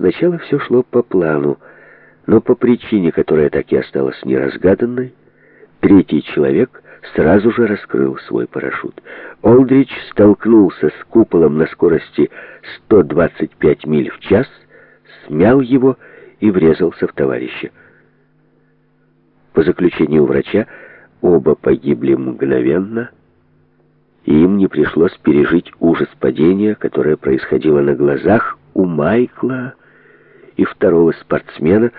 Сначала все шло по плану, но по причине, которая так и осталась неразгаданной, третий человек сразу же раскрыл свой парашют. Олдрич столкнулся с куполом на скорости 125 миль в час, смял его и врезался в товарища. По заключению врача, оба погибли мгновенно, и им не пришлось пережить ужас падения, которое происходило на глазах у Майкла и второго спортсмена,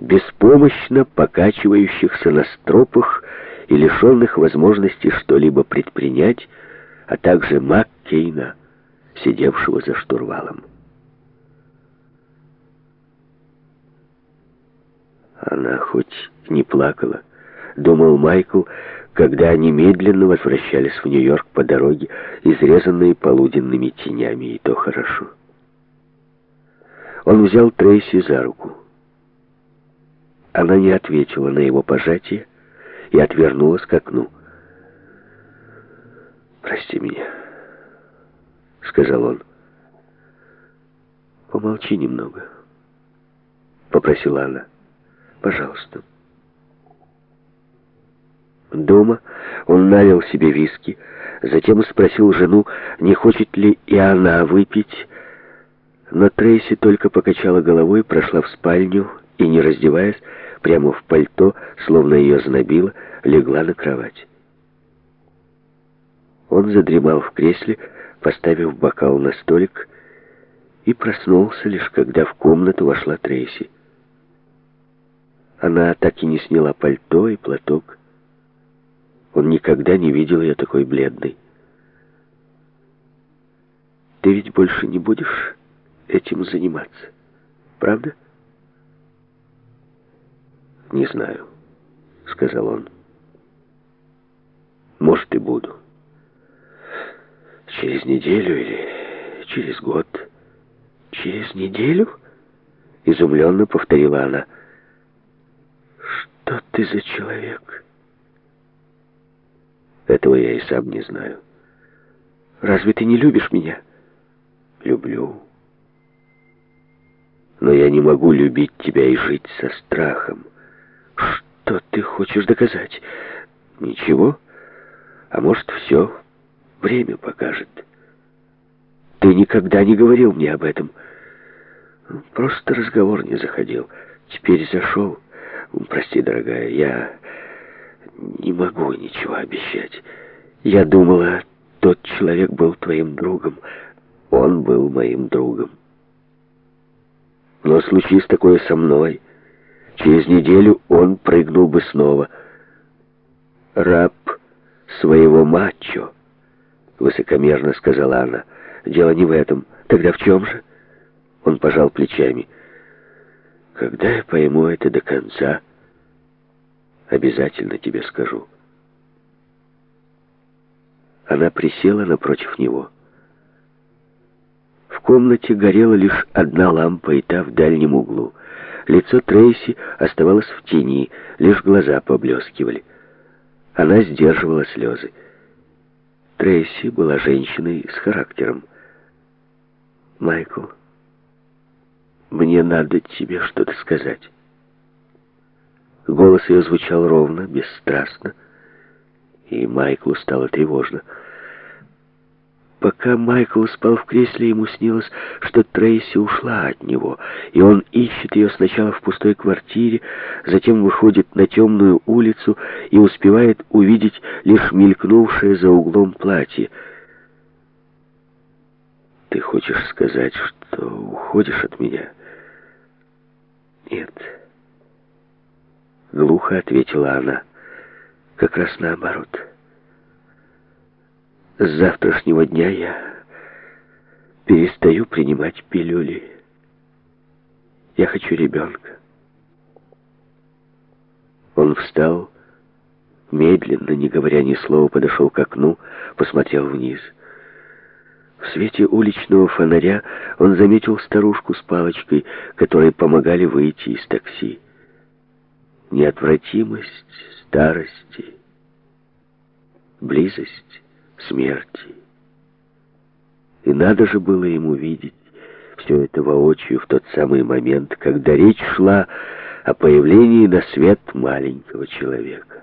беспомощно покачивающихся на стропах и лишенных возможности что-либо предпринять, а также Маккейна, сидевшего за штурвалом. Она хоть не плакала, думал Майкл, когда они медленно возвращались в Нью-Йорк по дороге, изрезанной полуденными тенями, и то хорошо. Он взял Трейси за руку. Она не ответила на его пожатие и отвернулась к окну. «Прости меня», — сказал он. «Помолчи немного», — попросила она. «Пожалуйста». Дома он налил себе виски, затем спросил жену, не хочет ли и она выпить, но Трейси только покачала головой, прошла в спальню и, не раздеваясь, прямо в пальто, словно ее знобило, легла на кровать. Он задремал в кресле, поставив бокал на столик, и проснулся лишь, когда в комнату вошла Трейси. Она так и не сняла пальто и платок. Он никогда не видел ее такой бледной. «Ты ведь больше не будешь этим заниматься, правда?» «Не знаю», — сказал он. «Может, и буду. Через неделю или через год». «Через неделю?» — изумленно повторила она. «Что ты за человек?» Этого я и сам не знаю. Разве ты не любишь меня? Люблю. Но я не могу любить тебя и жить со страхом. Что ты хочешь доказать? Ничего. А может, все. Время покажет. Ты никогда не говорил мне об этом. Просто разговор не заходил. Теперь зашел. Прости, дорогая, я не могу ничего обещать. Я думала, тот человек был твоим другом. Он был моим другом. Но случись такое со мной, через неделю он прыгнул бы снова. Раб своего мачо, высокомерно сказала она. Дело не в этом. Тогда в чем же? Он пожал плечами. Когда я пойму это до конца, Обязательно тебе скажу. Она присела напротив него. Комнате горела лишь одна лампа, и та в дальнем углу. Лицо Трейси оставалось в тени, лишь глаза поблескивали. Она сдерживала слезы. Трейси была женщиной с характером. «Майкл, мне надо тебе что-то сказать». Голос ее звучал ровно, бесстрастно, и Майклу стало тревожно. Пока Майкл спал в кресле, ему снилось, что Трейси ушла от него, и он ищет ее сначала в пустой квартире, затем выходит на темную улицу и успевает увидеть лишь мелькнувшее за углом платье. «Ты хочешь сказать, что уходишь от меня?» «Нет». Глухо ответила она. Как раз наоборот. С завтрашнего дня я перестаю принимать пилюли. Я хочу ребенка. Он встал, медленно, не говоря ни слова, подошел к окну, посмотрел вниз. В свете уличного фонаря он заметил старушку с палочкой, которой помогали выйти из такси неотвратимость старости, близость смерти. И надо же было ему видеть Все это воочию в тот самый момент, когда речь шла о появлении на свет маленького человека.